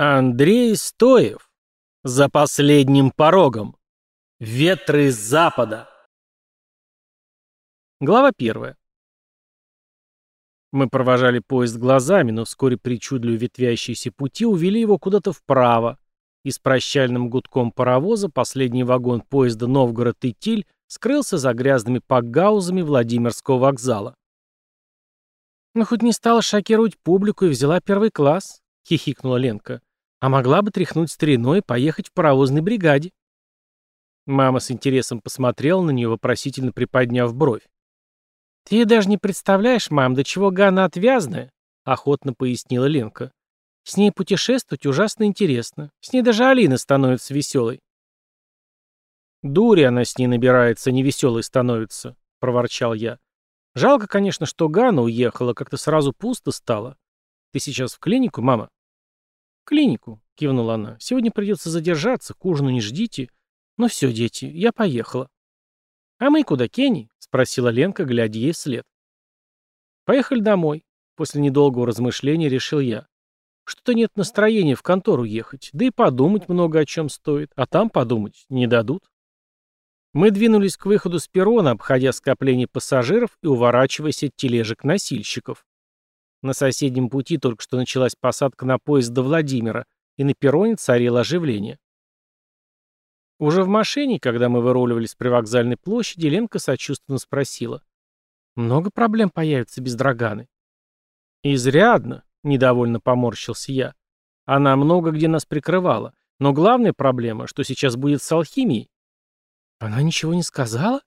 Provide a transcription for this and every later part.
Андрей Стоев. За последним порогом. Ветры с запада. Глава первая. Мы провожали поезд глазами, но вскоре причудливо ветвящиеся пути увели его куда-то вправо, и с прощальным гудком паровоза последний вагон поезда Новгород-Итиль скрылся за грязными пакгаузами Владимирского вокзала. «Ну, хоть не стала шокировать публику и взяла первый класс», — хихикнула Ленка. А могла бы тряхнуть стариной и поехать в паровозной бригаде. Мама с интересом посмотрела на нее, вопросительно приподняв бровь. «Ты даже не представляешь, мам, до чего Ганна отвязная», — охотно пояснила Ленка. «С ней путешествовать ужасно интересно. С ней даже Алина становится веселой». «Дури она с ней набирается, невеселой становится», — проворчал я. «Жалко, конечно, что Ганна уехала, как-то сразу пусто стало. Ты сейчас в клинику, мама?» Клинику», — кивнула она. «Сегодня придется задержаться, к ужину не ждите. Ну все, дети, я поехала». «А мы куда, Кенни?» — спросила Ленка, глядя ей вслед. «Поехали домой», — после недолгого размышления решил я. «Что-то нет настроения в контору ехать, да и подумать много о чем стоит, а там подумать не дадут». Мы двинулись к выходу с перрона, обходя скопление пассажиров и уворачиваясь от тележек носильщиков. На соседнем пути только что началась посадка на поезд до Владимира, и на перроне царило оживление. Уже в машине, когда мы выруливали с привокзальной площади, Ленка сочувственно спросила. «Много проблем появится без Драганы?» «Изрядно», — недовольно поморщился я. «Она много где нас прикрывала. Но главная проблема, что сейчас будет с алхимией». «Она ничего не сказала?»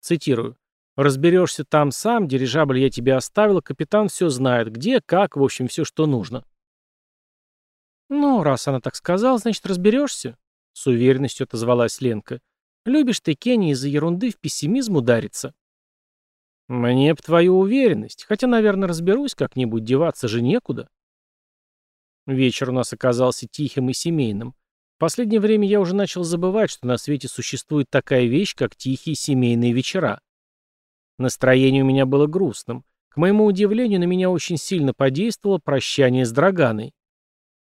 Цитирую. Разберешься там сам, дирижабль я тебе оставила, капитан все знает, где, как, в общем, все, что нужно. Ну, раз она так сказала, значит, разберешься, с уверенностью отозвалась Ленка. Любишь ты Кенни из-за ерунды в пессимизм удариться. Мне б твою уверенность, хотя, наверное, разберусь как-нибудь, деваться же некуда. Вечер у нас оказался тихим и семейным. В последнее время я уже начал забывать, что на свете существует такая вещь, как тихие семейные вечера. Настроение у меня было грустным. К моему удивлению, на меня очень сильно подействовало прощание с Драганой.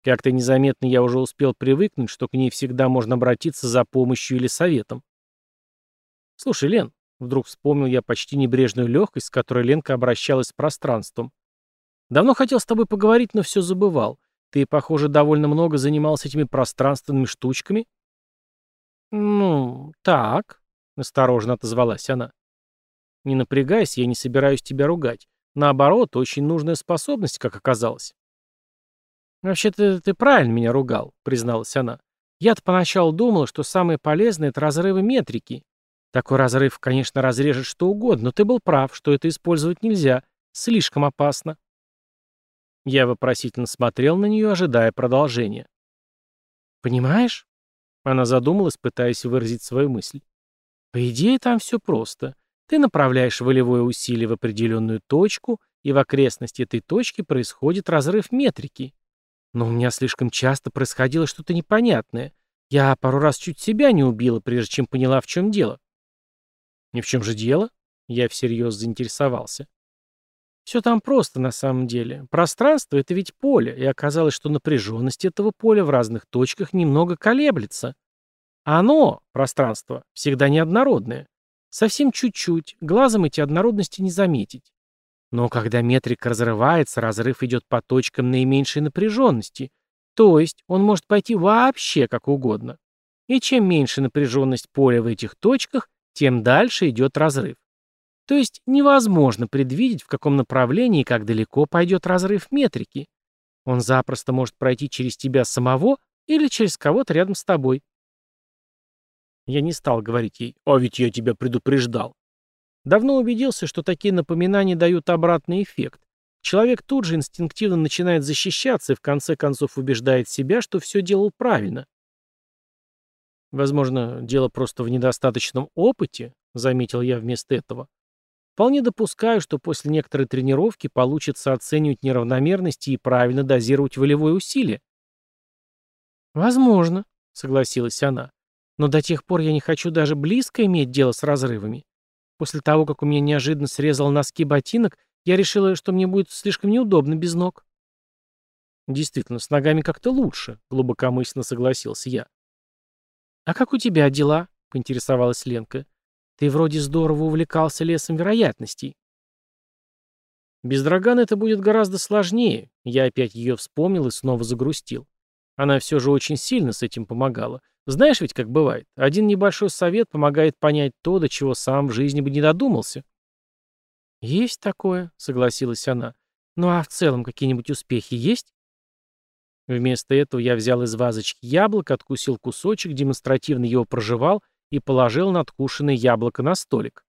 Как-то незаметно я уже успел привыкнуть, что к ней всегда можно обратиться за помощью или советом. «Слушай, Лен», — вдруг вспомнил я почти небрежную легкость, с которой Ленка обращалась с пространством. «Давно хотел с тобой поговорить, но все забывал. Ты, похоже, довольно много занимался этими пространственными штучками?» «Ну, так», — осторожно отозвалась она. Не напрягайся, я не собираюсь тебя ругать. Наоборот, очень нужная способность, как оказалось. «Вообще-то ты правильно меня ругал», — призналась она. «Я-то поначалу думала, что самое полезное — это разрывы метрики. Такой разрыв, конечно, разрежет что угодно, но ты был прав, что это использовать нельзя. Слишком опасно». Я вопросительно смотрел на нее, ожидая продолжения. «Понимаешь?» Она задумалась, пытаясь выразить свою мысль. «По идее, там все просто. Ты направляешь волевое усилие в определенную точку, и в окрестности этой точки происходит разрыв метрики. Но у меня слишком часто происходило что-то непонятное. Я пару раз чуть себя не убила, прежде чем поняла, в чем дело. И в чем же дело? Я всерьез заинтересовался. Все там просто на самом деле. Пространство — это ведь поле, и оказалось, что напряженность этого поля в разных точках немного колеблется. Оно, пространство, всегда неоднородное. Совсем чуть-чуть, глазом эти однородности не заметить. Но когда метрик разрывается, разрыв идет по точкам наименьшей напряженности, то есть он может пойти вообще как угодно. И чем меньше напряженность поля в этих точках, тем дальше идет разрыв. То есть невозможно предвидеть, в каком направлении и как далеко пойдет разрыв метрики. Он запросто может пройти через тебя самого или через кого-то рядом с тобой. Я не стал говорить ей «А ведь я тебя предупреждал». Давно убедился, что такие напоминания дают обратный эффект. Человек тут же инстинктивно начинает защищаться и в конце концов убеждает себя, что все делал правильно. Возможно, дело просто в недостаточном опыте, заметил я вместо этого. Вполне допускаю, что после некоторой тренировки получится оценивать неравномерности и правильно дозировать волевое усилие. Возможно, согласилась она. Но до тех пор я не хочу даже близко иметь дело с разрывами. После того, как у меня неожиданно срезал носки ботинок, я решила, что мне будет слишком неудобно без ног. Действительно, с ногами как-то лучше, глубокомысленно согласился я. А как у тебя дела? поинтересовалась Ленка. Ты вроде здорово увлекался лесом вероятностей. Без Драгана это будет гораздо сложнее. Я опять ее вспомнил и снова загрустил. Она все же очень сильно с этим помогала. Знаешь ведь, как бывает, один небольшой совет помогает понять то, до чего сам в жизни бы не додумался. «Есть такое», — согласилась она. «Ну а в целом какие-нибудь успехи есть?» Вместо этого я взял из вазочки яблоко, откусил кусочек, демонстративно его прожевал и положил надкушенное яблоко на столик.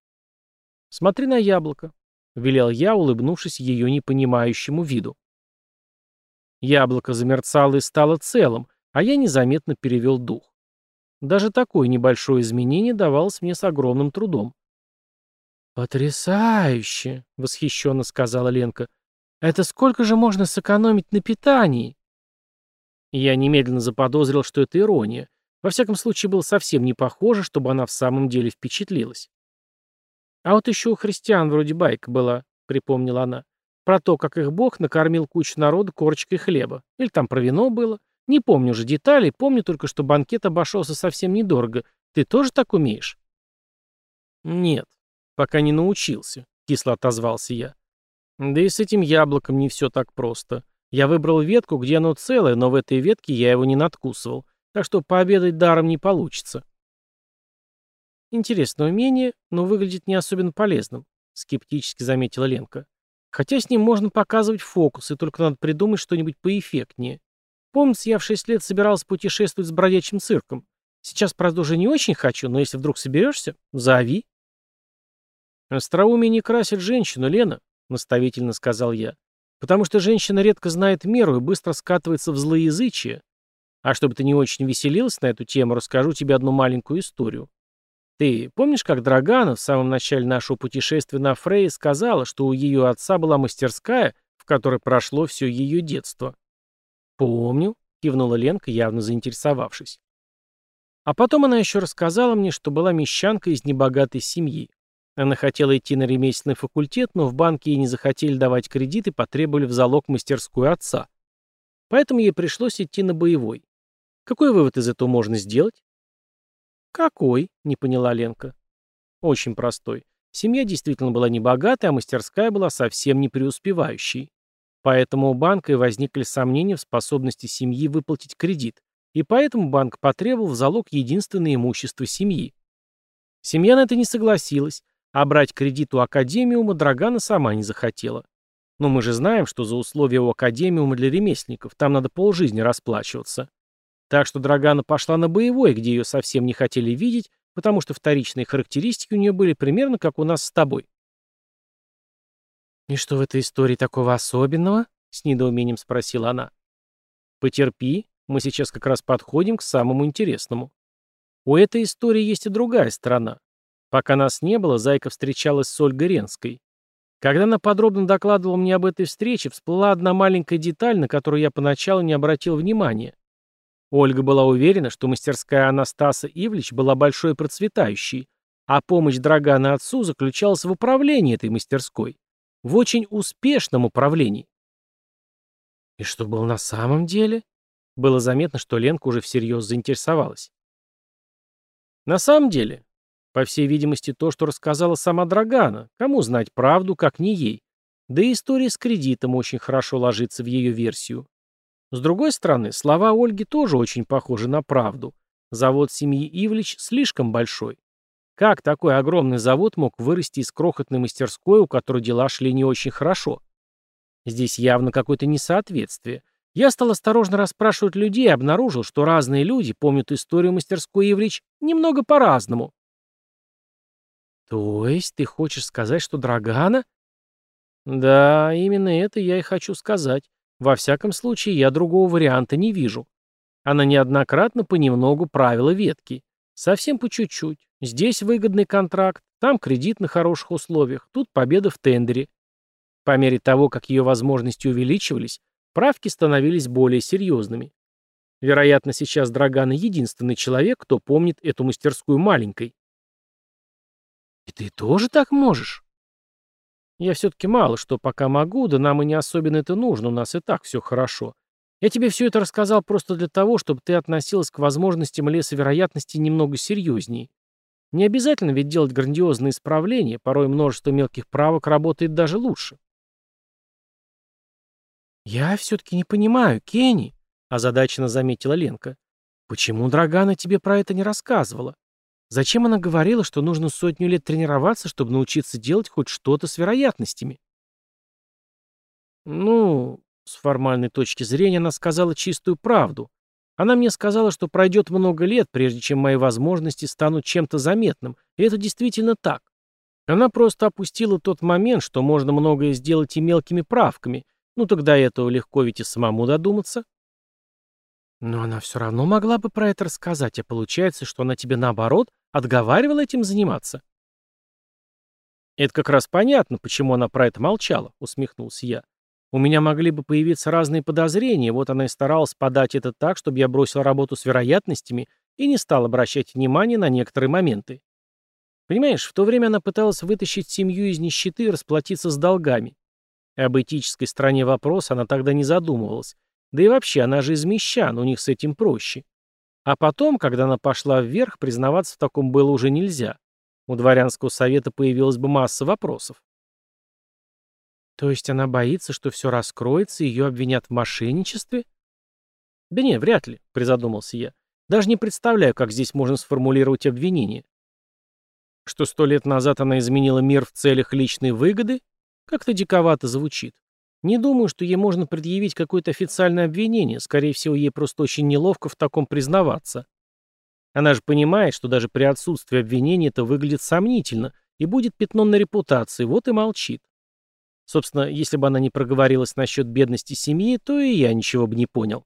«Смотри на яблоко», — велел я, улыбнувшись ее непонимающему виду. Яблоко замерцало и стало целым, а я незаметно перевел дух. Даже такое небольшое изменение давалось мне с огромным трудом. «Потрясающе!» — восхищенно сказала Ленка. «Это сколько же можно сэкономить на питании?» Я немедленно заподозрил, что это ирония. Во всяком случае, было совсем не похоже, чтобы она в самом деле впечатлилась. «А вот еще у христиан вроде байка была», — припомнила она. «Про то, как их бог накормил кучу народа корочкой хлеба. Или там про вино было. Не помню уже деталей, помню только, что банкет обошелся совсем недорого. Ты тоже так умеешь?» «Нет, пока не научился», — кисло отозвался я. «Да и с этим яблоком не все так просто. Я выбрал ветку, где оно целое, но в этой ветке я его не надкусывал, так что пообедать даром не получится». «Интересное умение, но выглядит не особенно полезным», — скептически заметила Ленка. «Хотя с ним можно показывать фокусы, только надо придумать что-нибудь поэффектнее. Помнится, я в шесть лет собирался путешествовать с бродячим цирком. Сейчас, правда, уже не очень хочу, но если вдруг соберешься, зови. «Остроумие не красит женщину, Лена», — наставительно сказал я. «Потому что женщина редко знает меру и быстро скатывается в злоязычие. А чтобы ты не очень веселился на эту тему, расскажу тебе одну маленькую историю. Ты помнишь, как Драгана в самом начале нашего путешествия на Фрей сказала, что у ее отца была мастерская, в которой прошло все ее детство?» «Помню», — кивнула Ленка, явно заинтересовавшись. А потом она еще рассказала мне, что была мещанка из небогатой семьи. Она хотела идти на ремесленный факультет, но в банке ей не захотели давать кредит и потребовали в залог мастерскую отца. Поэтому ей пришлось идти на боевой. Какой вывод из этого можно сделать? Какой? Не поняла Ленка. Очень простой. Семья действительно была небогатой, а мастерская была совсем не преуспевающей. Поэтому у банка и возникли сомнения в способности семьи выплатить кредит, и поэтому банк потребовал в залог единственное имущество семьи. Семья на это не согласилась, а брать кредит у академиума Драгана сама не захотела. Но мы же знаем, что за условия у академиума для ремесленников, там надо полжизни расплачиваться. Так что Драгана пошла на боевой, где ее совсем не хотели видеть, потому что вторичные характеристики у нее были примерно как у нас с тобой. «И что в этой истории такого особенного?» — с недоумением спросила она. «Потерпи, мы сейчас как раз подходим к самому интересному. У этой истории есть и другая сторона. Пока нас не было, Зайка встречалась с Ольгой Ренской. Когда она подробно докладывала мне об этой встрече, всплыла одна маленькая деталь, на которую я поначалу не обратил внимания. Ольга была уверена, что мастерская Анастаса Ивлич была большой и процветающей, а помощь Драгана отцу заключалась в управлении этой мастерской в очень успешном управлении. И что было на самом деле? Было заметно, что Ленка уже всерьез заинтересовалась. На самом деле, по всей видимости, то, что рассказала сама Драгана, кому знать правду, как не ей. Да и история с кредитом очень хорошо ложится в ее версию. С другой стороны, слова Ольги тоже очень похожи на правду. Завод семьи Ивлич слишком большой. Как такой огромный завод мог вырасти из крохотной мастерской, у которой дела шли не очень хорошо? Здесь явно какое-то несоответствие. Я стал осторожно расспрашивать людей и обнаружил, что разные люди помнят историю мастерской Ивлич немного по-разному. То есть ты хочешь сказать, что Драгана? Да, именно это я и хочу сказать. Во всяком случае, я другого варианта не вижу. Она неоднократно понемногу правила ветки. Совсем по чуть-чуть. Здесь выгодный контракт, там кредит на хороших условиях, тут победа в тендере. По мере того, как ее возможности увеличивались, правки становились более серьезными. Вероятно, сейчас Драгана единственный человек, кто помнит эту мастерскую маленькой. «И ты тоже так можешь?» «Я все-таки мало что пока могу, да нам и не особенно это нужно, у нас и так все хорошо. Я тебе все это рассказал просто для того, чтобы ты относилась к возможностям леса вероятности немного серьезнее. Не обязательно ведь делать грандиозные исправления, порой множество мелких правок работает даже лучше. «Я все-таки не понимаю, Кенни», — озадаченно заметила Ленка. «Почему Драгана тебе про это не рассказывала? Зачем она говорила, что нужно сотню лет тренироваться, чтобы научиться делать хоть что-то с вероятностями?» «Ну, с формальной точки зрения она сказала чистую правду. Она мне сказала, что пройдет много лет, прежде чем мои возможности станут чем-то заметным, и это действительно так. Она просто опустила тот момент, что можно многое сделать и мелкими правками, ну тогда этого легко ведь и самому додуматься. Но она все равно могла бы про это рассказать, а получается, что она тебе наоборот отговаривала этим заниматься. Это как раз понятно, почему она про это молчала, усмехнулся я. У меня могли бы появиться разные подозрения, вот она и старалась подать это так, чтобы я бросил работу с вероятностями и не стал обращать внимание на некоторые моменты. Понимаешь, в то время она пыталась вытащить семью из нищеты и расплатиться с долгами. Об этической стороне вопроса она тогда не задумывалась. Да и вообще, она же из мещан, у них с этим проще. А потом, когда она пошла вверх, признаваться в таком было уже нельзя. У дворянского совета появилась бы масса вопросов. То есть она боится, что все раскроется и ее обвинят в мошенничестве? Да не, вряд ли, призадумался я. Даже не представляю, как здесь можно сформулировать обвинение. Что сто лет назад она изменила мир в целях личной выгоды? Как-то диковато звучит. Не думаю, что ей можно предъявить какое-то официальное обвинение, скорее всего, ей просто очень неловко в таком признаваться. Она же понимает, что даже при отсутствии обвинения это выглядит сомнительно и будет пятном на репутации, вот и молчит. Собственно, если бы она не проговорилась насчет бедности семьи, то и я ничего бы не понял.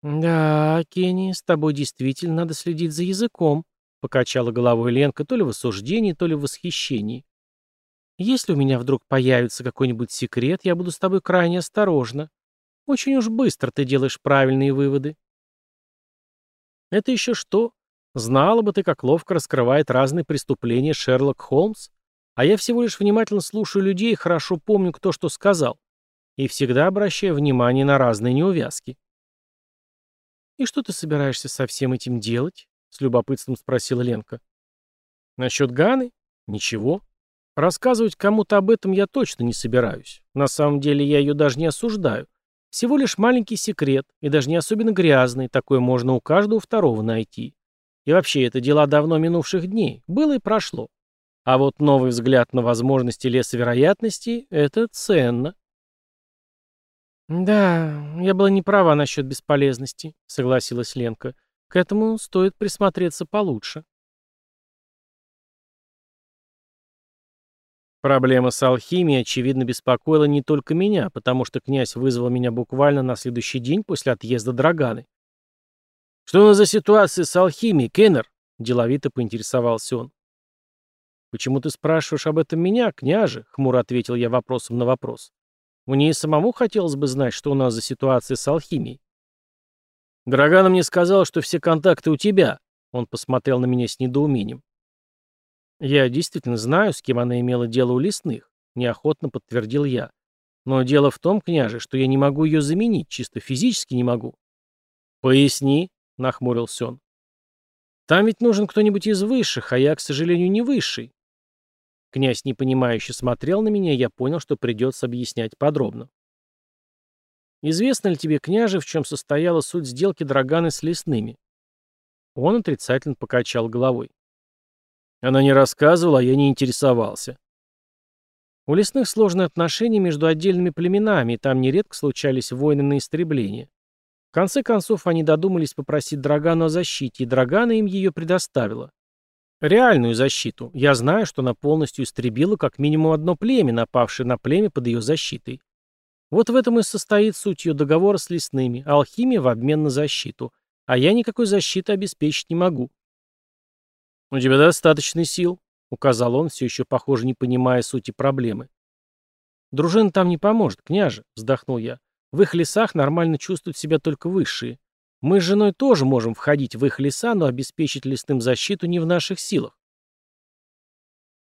«Да, Кенни, с тобой действительно надо следить за языком», — покачала головой Ленка то ли в осуждении, то ли в восхищении. Если у меня вдруг появится какой-нибудь секрет, я буду с тобой крайне осторожна. Очень уж быстро ты делаешь правильные выводы. Это еще что? Знала бы ты, как ловко раскрывает разные преступления Шерлок Холмс? А я всего лишь внимательно слушаю людей и хорошо помню, кто что сказал. И всегда обращаю внимание на разные неувязки. «И что ты собираешься со всем этим делать?» — с любопытством спросила Ленка. «Насчет Ганы? Ничего. Рассказывать кому-то об этом я точно не собираюсь. На самом деле я ее даже не осуждаю. Всего лишь маленький секрет, и даже не особенно грязный, такое можно у каждого второго найти. И вообще, это дела давно минувших дней. Было и прошло. А вот новый взгляд на возможности лесовероятностей — это ценно. «Да, я была не права насчет бесполезности», — согласилась Ленка. «К этому стоит присмотреться получше». Проблема с алхимией, очевидно, беспокоила не только меня, потому что князь вызвал меня буквально на следующий день после отъезда Драганы. «Что у нас за ситуация с алхимией, Кеннер?» – деловито поинтересовался он. «Почему ты спрашиваешь об этом меня, княже?» — хмуро ответил я вопросом на вопрос. «Мне и самому хотелось бы знать, что у нас за ситуация с алхимией». «Драгана мне сказал, что все контакты у тебя», — он посмотрел на меня с недоумением. «Я действительно знаю, с кем она имела дело у лесных», — неохотно подтвердил я. «Но дело в том, княже, что я не могу ее заменить, чисто физически не могу». «Поясни», — нахмурился он. «Там ведь нужен кто-нибудь из высших, а я, к сожалению, не высший». Князь непонимающе смотрел на меня, и я понял, что придется объяснять подробно. «Известно ли тебе, княже, в чем состояла суть сделки Драганы с лесными?» Он отрицательно покачал головой. Она не рассказывала, а я не интересовался. У лесных сложные отношения между отдельными племенами, и там нередко случались войны на истребление. В конце концов, они додумались попросить Драгану о защите, и Драгана им ее предоставила. Реальную защиту. Я знаю, что она полностью истребила как минимум одно племя, напавшее на племя под ее защитой. Вот в этом и состоит суть ее договора с лесными, алхимия в обмен на защиту. А я никакой защиты обеспечить не могу. «У тебя достаточно сил», — указал он, все еще, похоже, не понимая сути проблемы. «Дружина там не поможет, княже», — вздохнул я. «В их лесах нормально чувствуют себя только высшие. Мы с женой тоже можем входить в их леса, но обеспечить лесным защиту не в наших силах».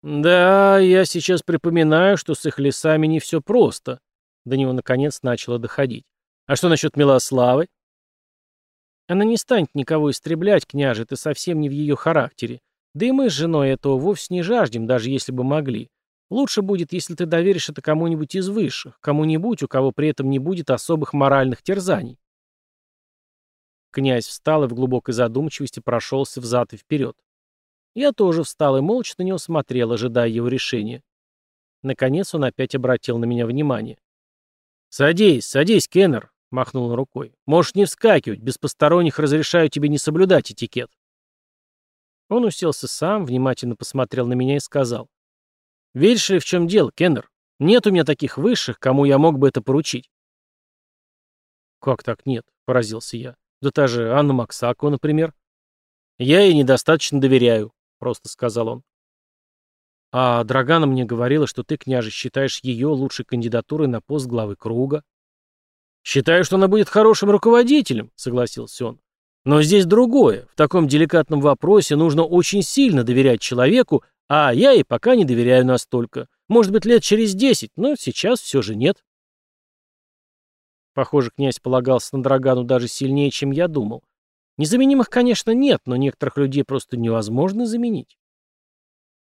«Да, я сейчас припоминаю, что с их лесами не все просто», — до него наконец начало доходить. А что насчет Милославы? Она не станет никого истреблять, княже, это совсем не в ее характере. Да и мы с женой этого вовсе не жаждем, даже если бы могли. Лучше будет, если ты доверишь это кому-нибудь из высших, кому-нибудь, у кого при этом не будет особых моральных терзаний. Князь встал и в глубокой задумчивости прошелся взад и вперед. Я тоже встал и молча на него смотрел, ожидая его решения. Наконец он опять обратил на меня внимание. «Садись, садись, Кеннер», — махнул он рукой. «Можешь не вскакивать, без посторонних разрешаю тебе не соблюдать этикет». Он уселся сам, внимательно посмотрел на меня и сказал. «Веришь ли, в чем дело, Кеннер? Нет у меня таких высших, кому я мог бы это поручить». «Как так нет?» — поразился я. «Да та же Анна Максакова, например». «Я ей недостаточно доверяю», — просто сказал он. «А Драгана мне говорила, что ты, княже, считаешь ее лучшей кандидатурой на пост главы круга». «Считаю, что она будет хорошим руководителем», — согласился он. Но здесь другое. В таком деликатном вопросе нужно очень сильно доверять человеку, а я ей пока не доверяю настолько. Может быть, лет через десять, но сейчас все же нет. Похоже, князь полагался на Драгану даже сильнее, чем я думал. Незаменимых, конечно, нет, но некоторых людей просто невозможно заменить.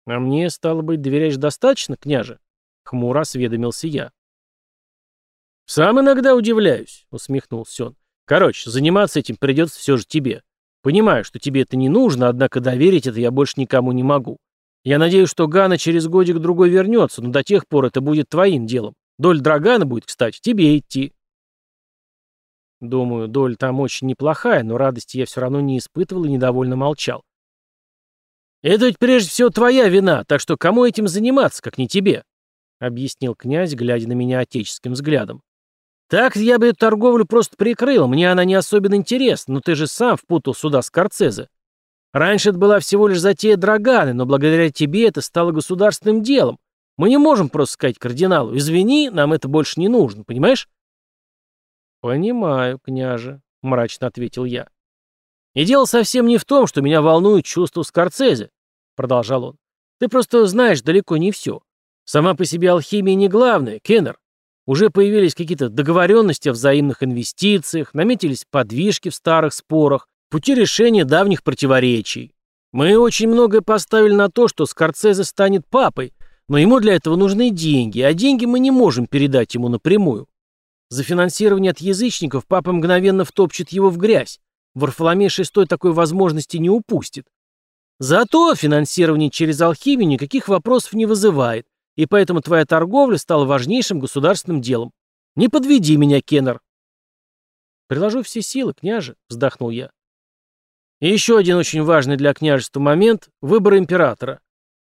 А мне, стало быть, доверяешь достаточно, княже? Хмуро осведомился я. «Сам иногда удивляюсь», — усмехнулся он. Короче, заниматься этим придется все же тебе. Понимаю, что тебе это не нужно, однако доверить это я больше никому не могу. Я надеюсь, что Гана через годик-другой вернется, но до тех пор это будет твоим делом. Доль Драгана будет, кстати, тебе идти. Думаю, доля там очень неплохая, но радости я все равно не испытывал и недовольно молчал. «Это ведь прежде всего твоя вина, так что кому этим заниматься, как не тебе?» — объяснил князь, глядя на меня отеческим взглядом. Так я бы эту торговлю просто прикрыл, мне она не особенно интересна, но ты же сам впутал сюда Скорцезе. Раньше это была всего лишь затея Драганы, но благодаря тебе это стало государственным делом. Мы не можем просто сказать кардиналу, извини, нам это больше не нужно, понимаешь? Понимаю, княже, мрачно ответил я. И дело совсем не в том, что меня волнует чувство Скорцезе, продолжал он. Ты просто знаешь далеко не все. Сама по себе алхимия не главное, Кеннер. Уже появились какие-то договоренности о взаимных инвестициях, наметились подвижки в старых спорах, пути решения давних противоречий. Мы очень многое поставили на то, что Скорцезе станет папой, но ему для этого нужны деньги, а деньги мы не можем передать ему напрямую. За финансирование от язычников папа мгновенно втопчет его в грязь. Варфоломей VI такой возможности не упустит. Зато финансирование через алхимию никаких вопросов не вызывает, и поэтому твоя торговля стала важнейшим государственным делом. Не подведи меня, Кеннер. Приложу все силы, княже, вздохнул я. И еще один очень важный для княжества момент – выбор императора.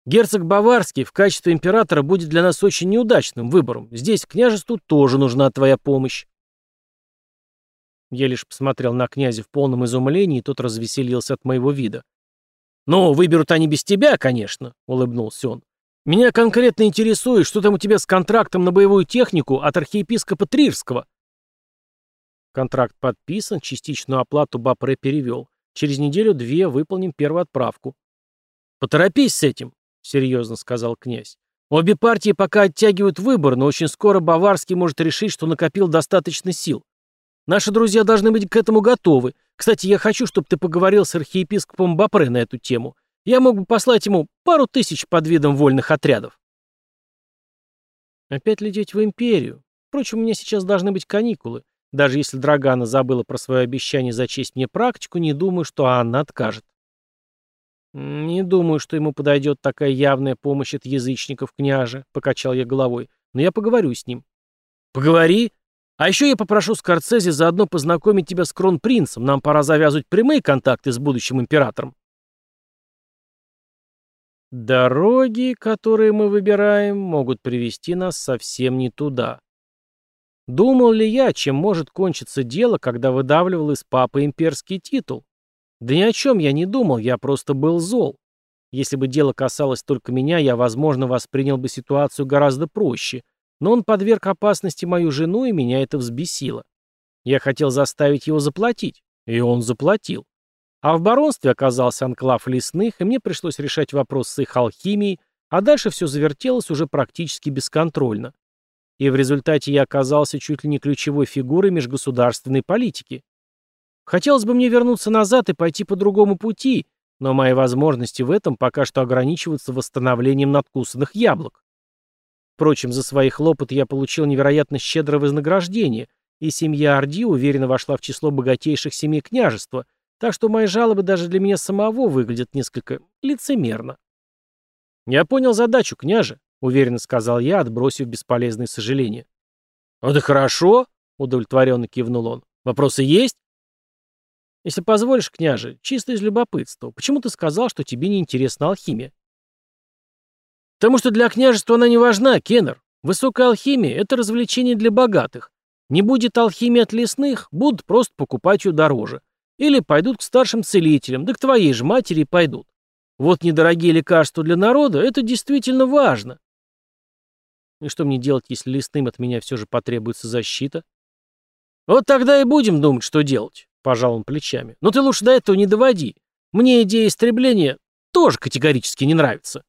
Герцог Баварский в качестве императора будет для нас очень неудачным выбором. Здесь княжеству тоже нужна твоя помощь. Я лишь посмотрел на князя в полном изумлении, и тот развеселился от моего вида. «Ну, выберут они без тебя, конечно», — улыбнулся он. Меня конкретно интересует, что там у тебя с контрактом на боевую технику от архиепископа Трирского. Контракт подписан, частичную оплату Бапре перевел. Через неделю-две выполним первую отправку. Поторопись с этим, серьезно сказал князь. Обе партии пока оттягивают выбор, но очень скоро Баварский может решить, что накопил достаточно сил. Наши друзья должны быть к этому готовы. Кстати, я хочу, чтобы ты поговорил с архиепископом Бапре на эту тему. Я мог бы послать ему пару тысяч под видом вольных отрядов. Опять лететь в империю. Впрочем, у меня сейчас должны быть каникулы. Даже если Драгана забыла про свое обещание зачесть мне практику, не думаю, что Анна откажет. «Не думаю, что ему подойдет такая явная помощь от язычников, княже», — покачал я головой. «Но я поговорю с ним». «Поговори. А еще я попрошу Скорцезе заодно познакомить тебя с кронпринцем. Нам пора завязывать прямые контакты с будущим императором». Дороги, которые мы выбираем, могут привести нас совсем не туда. Думал ли я, чем может кончиться дело, когда выдавливал из папы имперский титул? Да ни о чем я не думал, я просто был зол. Если бы дело касалось только меня, я, возможно, воспринял бы ситуацию гораздо проще, но он подверг опасности мою жену, и меня это взбесило. Я хотел заставить его заплатить, и он заплатил. А в баронстве оказался анклав лесных, и мне пришлось решать вопрос с их алхимией, а дальше все завертелось уже практически бесконтрольно. и в результате я оказался чуть ли не ключевой фигурой межгосударственной политики. Хотелось бы мне вернуться назад и пойти по другому пути, но мои возможности в этом пока что ограничиваются восстановлением надкусанных яблок. Впрочем, за свои хлопоты я получил невероятно щедрое вознаграждение, и семья Орди уверенно вошла в число богатейших семей княжества, так что мои жалобы даже для меня самого выглядят несколько лицемерно. «Я понял задачу, княже», — уверенно сказал я, отбросив бесполезные сожаления. «Вот и хорошо», — удовлетворенно кивнул он. «Вопросы есть?» «Если позволишь, княже, чисто из любопытства, почему ты сказал, что тебе не интересна алхимия?» «Потому что для княжества она не важна, Кеннер. Высокая алхимия — это развлечение для богатых. Не будет алхимии от лесных, будут просто покупать ее дороже. Или пойдут к старшим целителям, да к твоей же матери пойдут. Вот недорогие лекарства для народа — это действительно важно. И что мне делать, если лесным от меня все же потребуется защита? Вот тогда и будем думать, что делать, — пожал он плечами. Но ты лучше до этого не доводи. Мне идея истребления тоже категорически не нравится.